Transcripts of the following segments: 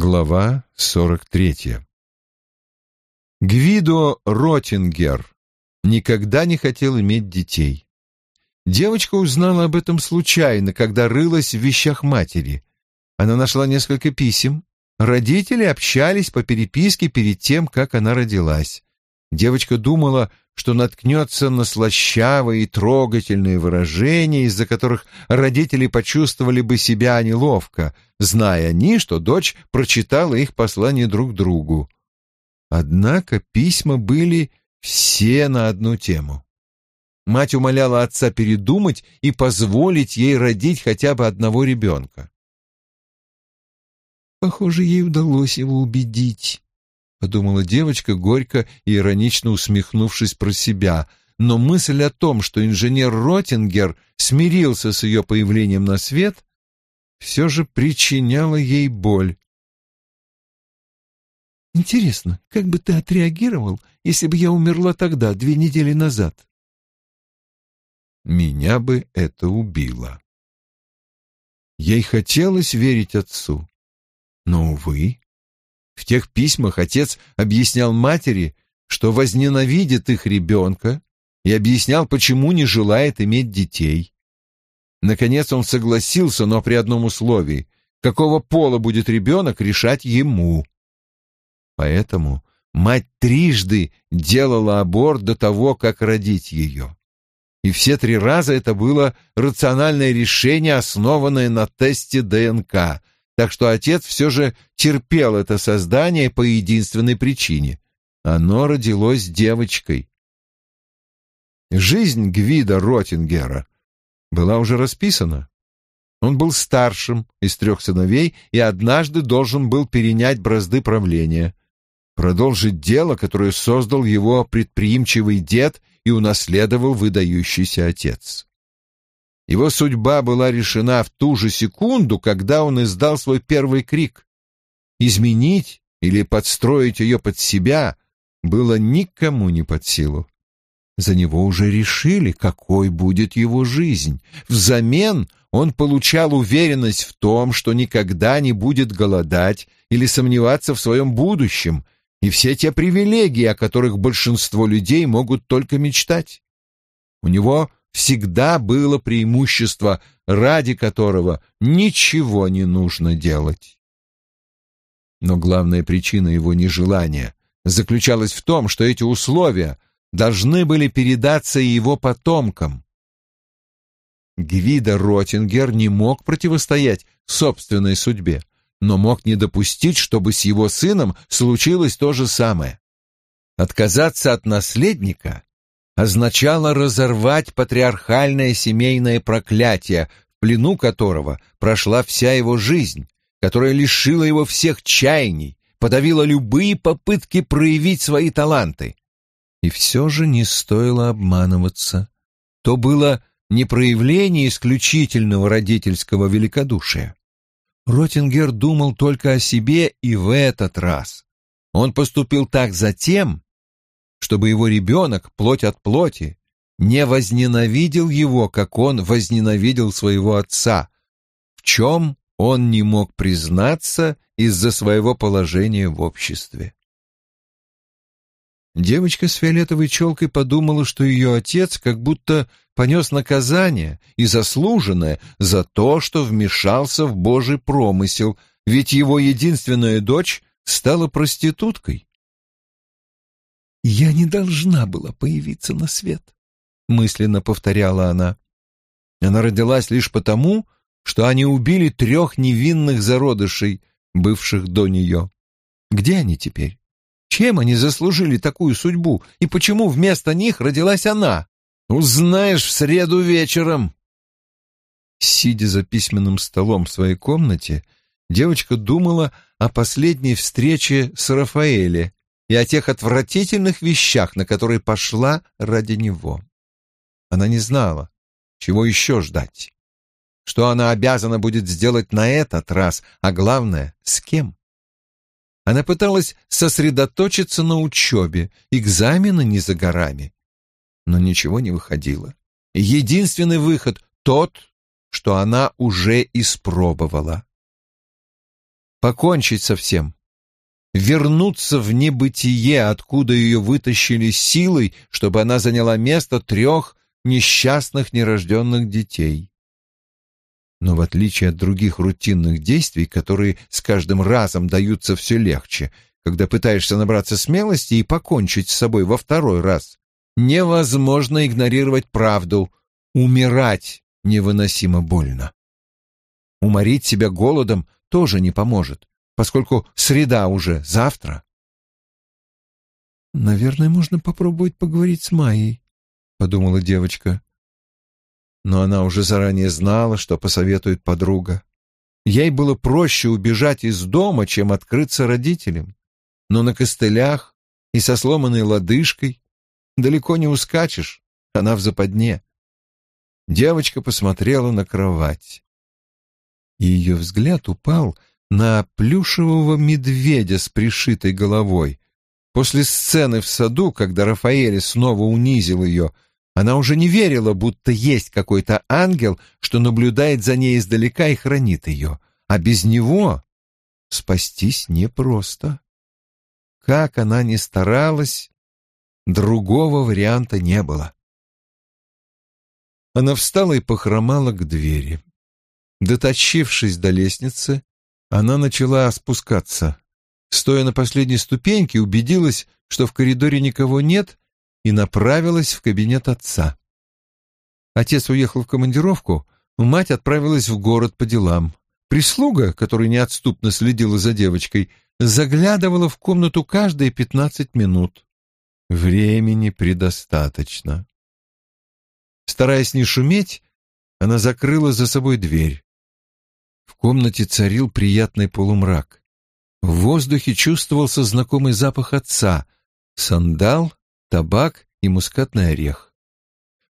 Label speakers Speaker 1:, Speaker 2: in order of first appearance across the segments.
Speaker 1: Глава 43. Гвидо Ротингер никогда не хотел иметь детей. Девочка узнала об этом случайно, когда рылась в вещах матери. Она нашла несколько писем. Родители общались по переписке перед тем, как она родилась. Девочка думала, что наткнется на слащавые и трогательные выражения, из-за которых родители почувствовали бы себя неловко, зная они, что дочь прочитала их послание друг другу. Однако письма были все на одну тему. Мать умоляла отца передумать и позволить ей родить хотя бы одного ребенка. Похоже, ей удалось его убедить. — подумала девочка, горько и иронично усмехнувшись про себя, но мысль о том, что инженер Ротингер смирился с ее появлением на свет, все же причиняла ей боль. «Интересно, как бы ты отреагировал, если бы я умерла тогда, две недели назад?» Меня бы это убило. Ей хотелось верить отцу, но, увы, в тех письмах отец объяснял матери, что возненавидит их ребенка, и объяснял, почему не желает иметь детей. Наконец он согласился, но при одном условии — какого пола будет ребенок, решать ему. Поэтому мать трижды делала аборт до того, как родить ее. И все три раза это было рациональное решение, основанное на тесте ДНК — так что отец все же терпел это создание по единственной причине. Оно родилось девочкой. Жизнь Гвида Ротингера была уже расписана. Он был старшим из трех сыновей и однажды должен был перенять бразды правления, продолжить дело, которое создал его предприимчивый дед и унаследовал выдающийся отец. Его судьба была решена в ту же секунду, когда он издал свой первый крик. Изменить или подстроить ее под себя было никому не под силу. За него уже решили, какой будет его жизнь. Взамен он получал уверенность в том, что никогда не будет голодать или сомневаться в своем будущем, и все те привилегии, о которых большинство людей могут только мечтать. У него всегда было преимущество, ради которого ничего не нужно делать. Но главная причина его нежелания заключалась в том, что эти условия должны были передаться и его потомкам. Гвида Ротингер не мог противостоять собственной судьбе, но мог не допустить, чтобы с его сыном случилось то же самое. Отказаться от наследника означало разорвать патриархальное семейное проклятие, в плену которого прошла вся его жизнь, которая лишила его всех чаяний, подавила любые попытки проявить свои таланты. И все же не стоило обманываться. То было не проявление исключительного родительского великодушия. Ротингер думал только о себе и в этот раз. Он поступил так затем, чтобы его ребенок, плоть от плоти, не возненавидел его, как он возненавидел своего отца, в чем он не мог признаться из-за своего положения в обществе. Девочка с фиолетовой челкой подумала, что ее отец как будто понес наказание и заслуженное за то, что вмешался в Божий промысел, ведь его единственная дочь стала проституткой. «Я не должна была появиться на свет», — мысленно повторяла она. Она родилась лишь потому, что они убили трех невинных зародышей, бывших до нее. Где они теперь? Чем они заслужили такую судьбу, и почему вместо них родилась она? Узнаешь в среду вечером. Сидя за письменным столом в своей комнате, девочка думала о последней встрече с Рафаэле и о тех отвратительных вещах, на которые пошла ради него. Она не знала, чего еще ждать, что она обязана будет сделать на этот раз, а главное, с кем. Она пыталась сосредоточиться на учебе, экзамены не за горами, но ничего не выходило. Единственный выход — тот, что она уже испробовала. покончить со всем, вернуться в небытие, откуда ее вытащили силой, чтобы она заняла место трех несчастных нерожденных детей. Но в отличие от других рутинных действий, которые с каждым разом даются все легче, когда пытаешься набраться смелости и покончить с собой во второй раз, невозможно игнорировать правду. Умирать невыносимо больно. Уморить себя голодом тоже не поможет, поскольку среда уже завтра. «Наверное, можно попробовать поговорить с Майей», — подумала девочка но она уже заранее знала, что посоветует подруга. Ей было проще убежать из дома, чем открыться родителям. Но на костылях и со сломанной лодыжкой далеко не ускачешь, она в западне. Девочка посмотрела на кровать. И ее взгляд упал на плюшевого медведя с пришитой головой. После сцены в саду, когда Рафаэль снова унизил ее, — она уже не верила, будто есть какой-то ангел, что наблюдает за ней издалека и хранит ее. А без него спастись непросто. Как она ни старалась, другого варианта не было. Она встала и похромала к двери. Доточившись до лестницы, она начала спускаться. Стоя на последней ступеньке, убедилась, что в коридоре никого нет, и направилась в кабинет отца. Отец уехал в командировку, мать отправилась в город по делам. Прислуга, которая неотступно следила за девочкой, заглядывала в комнату каждые пятнадцать минут. Времени предостаточно. Стараясь не шуметь, она закрыла за собой дверь. В комнате царил приятный полумрак. В воздухе чувствовался знакомый запах отца — сандал табак и мускатный орех.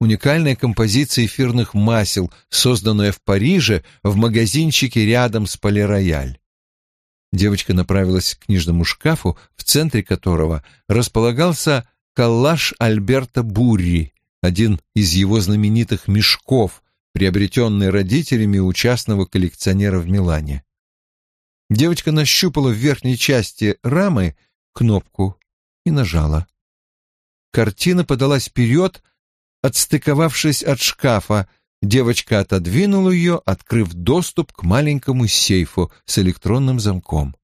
Speaker 1: Уникальная композиция эфирных масел, созданная в Париже в магазинчике рядом с Полирояль. Девочка направилась к книжному шкафу, в центре которого располагался коллаж Альберта Бурри, один из его знаменитых мешков, приобретенный родителями у частного коллекционера в Милане. Девочка нащупала в верхней части рамы кнопку и нажала. Картина подалась вперед, отстыковавшись от шкафа. Девочка отодвинула ее, открыв доступ к маленькому сейфу с электронным замком.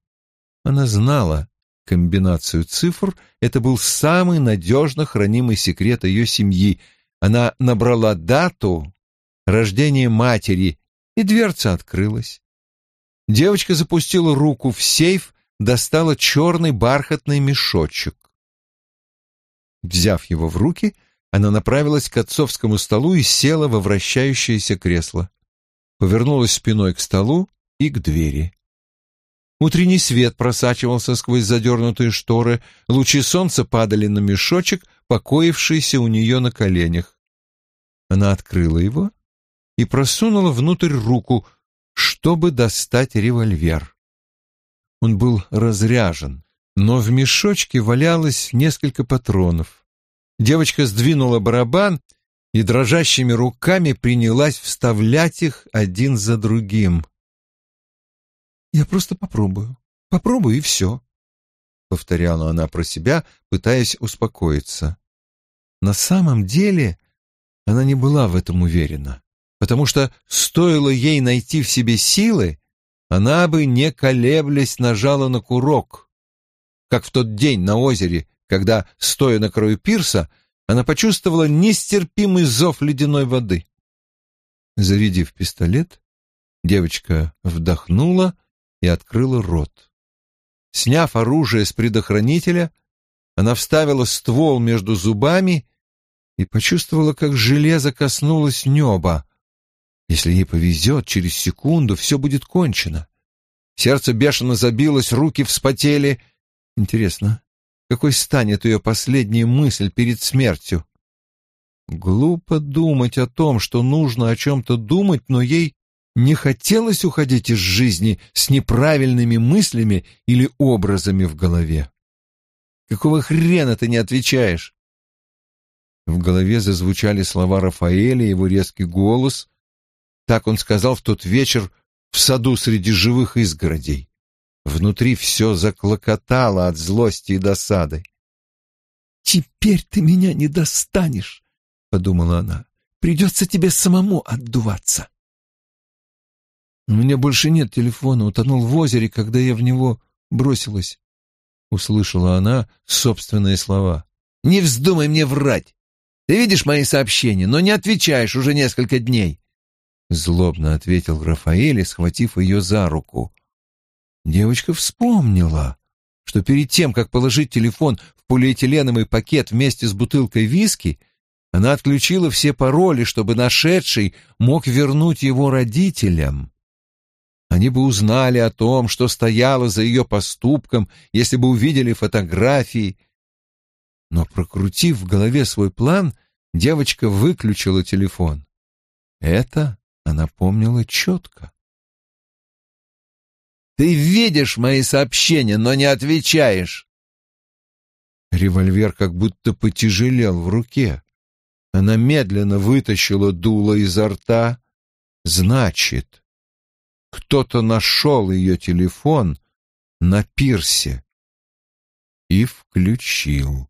Speaker 1: Она знала комбинацию цифр, это был самый надежно хранимый секрет ее семьи. Она набрала дату рождения матери, и дверца открылась. Девочка запустила руку в сейф, достала черный бархатный мешочек. Взяв его в руки, она направилась к отцовскому столу и села во вращающееся кресло. Повернулась спиной к столу и к двери. Утренний свет просачивался сквозь задернутые шторы, лучи солнца падали на мешочек, покоившийся у нее на коленях. Она открыла его и просунула внутрь руку, чтобы достать револьвер. Он был разряжен, но в мешочке валялось несколько патронов. Девочка сдвинула барабан и дрожащими руками принялась вставлять их один за другим. «Я просто попробую, попробую и все», — повторяла она про себя, пытаясь успокоиться. На самом деле она не была в этом уверена, потому что стоило ей найти в себе силы, она бы, не колеблясь, нажала на курок — как в тот день на озере, когда, стоя на краю пирса, она почувствовала нестерпимый зов ледяной воды. Завидев пистолет, девочка вдохнула и открыла рот. Сняв оружие с предохранителя, она вставила ствол между зубами и почувствовала, как железо коснулось неба. Если ей повезет, через секунду все будет кончено. Сердце бешено забилось, руки вспотели — Интересно, какой станет ее последняя мысль перед смертью? Глупо думать о том, что нужно о чем-то думать, но ей не хотелось уходить из жизни с неправильными мыслями или образами в голове. Какого хрена ты не отвечаешь? В голове зазвучали слова Рафаэля, его резкий голос. Так он сказал в тот вечер в саду среди живых изгородей. Внутри все заклокотало от злости и досады.
Speaker 2: «Теперь ты меня не достанешь», — подумала она. «Придется тебе самому отдуваться». «У меня больше нет телефона, утонул в озере, когда я в него бросилась», — услышала она собственные слова.
Speaker 1: «Не вздумай мне врать! Ты видишь мои сообщения, но не отвечаешь уже несколько дней!» Злобно ответил Рафаэль, схватив ее за руку. Девочка вспомнила, что перед тем, как положить телефон в полиэтиленовый пакет вместе с бутылкой виски, она отключила все пароли, чтобы нашедший мог вернуть его родителям. Они бы узнали о том, что стояло за ее поступком, если бы увидели фотографии. Но, прокрутив в голове свой план, девочка выключила телефон. Это она помнила четко. Ты видишь мои сообщения, но не отвечаешь. Револьвер как будто потяжелел в руке. Она медленно вытащила дуло изо рта. Значит, кто-то нашел ее телефон на пирсе и включил.